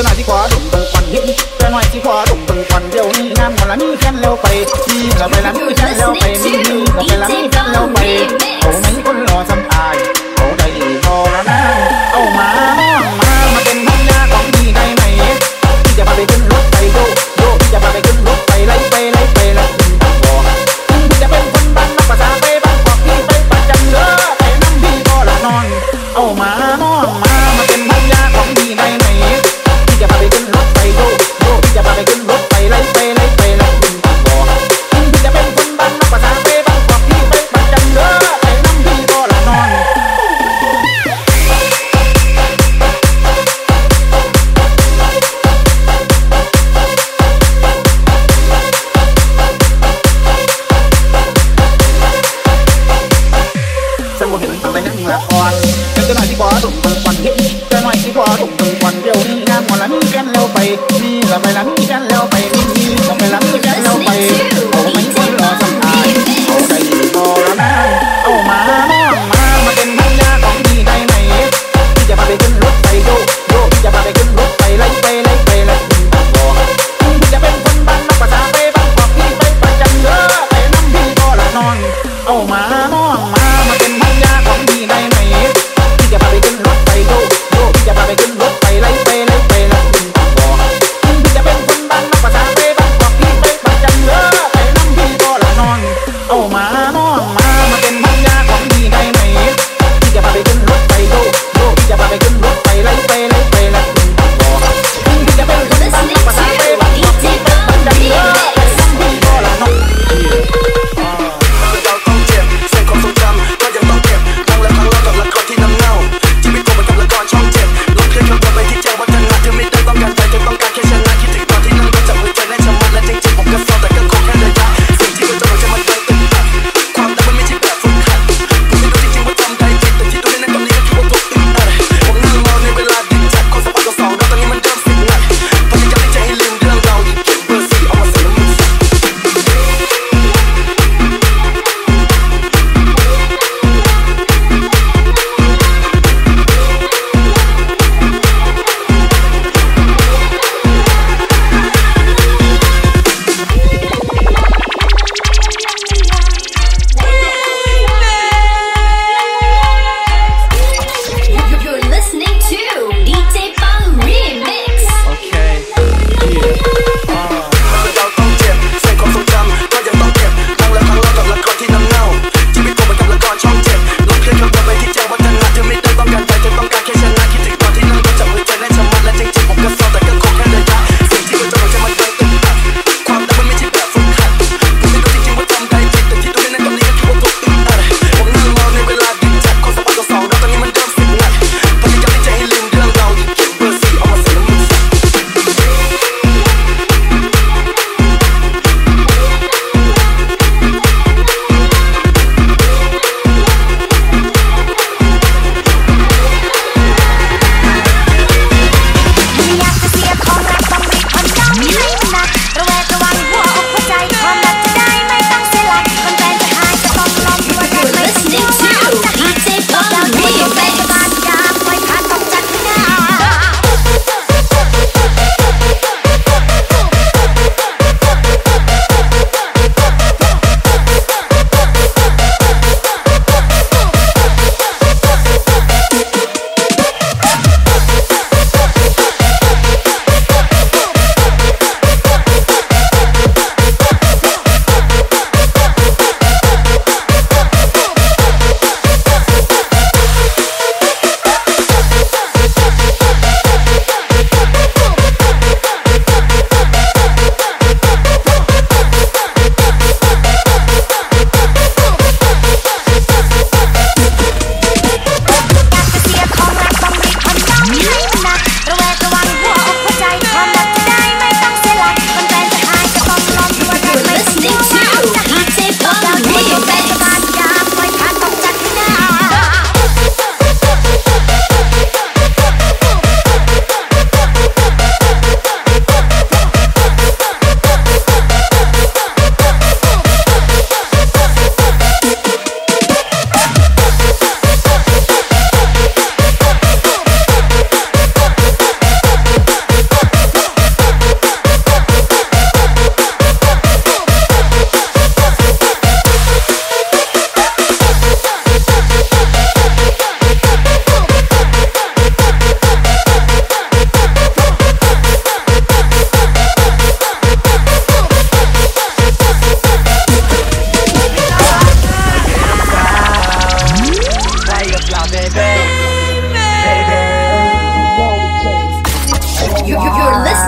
จะหน่อยที่ขวาดุ่มดังควันหินจะหน่อยที่ขวาดุ่มดังควันเดี๋ยวนี้งามกว่าละนี่แค่นแล้วไปนี่เราไปละนี่แค่นแล้วไปนี่นี่าไปละนี่แค่นแล้วไปโขาไม่คนรอสำอาย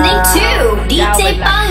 listening to DJ Bang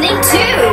listening to